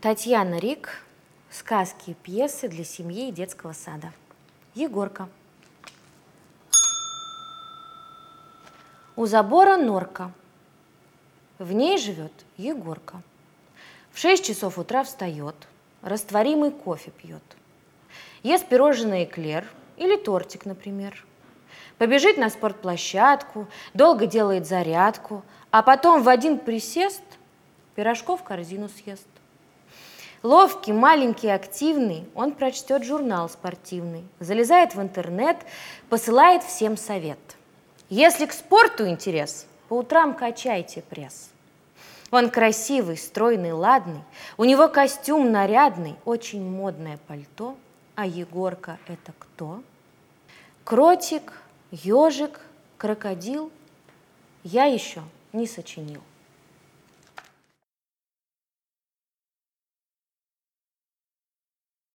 Татьяна Рик. Сказки и пьесы для семьи и детского сада. Егорка. У забора норка. В ней живет Егорка. В 6 часов утра встает, растворимый кофе пьет. Ест пирожное эклер или тортик, например. Побежит на спортплощадку, долго делает зарядку, а потом в один присест пирожков корзину съест. Ловкий, маленький, активный, он прочтет журнал спортивный, залезает в интернет, посылает всем совет. Если к спорту интерес, по утрам качайте пресс. Он красивый, стройный, ладный, у него костюм нарядный, очень модное пальто. А Егорка это кто? Кротик, ежик, крокодил. Я еще не сочинил.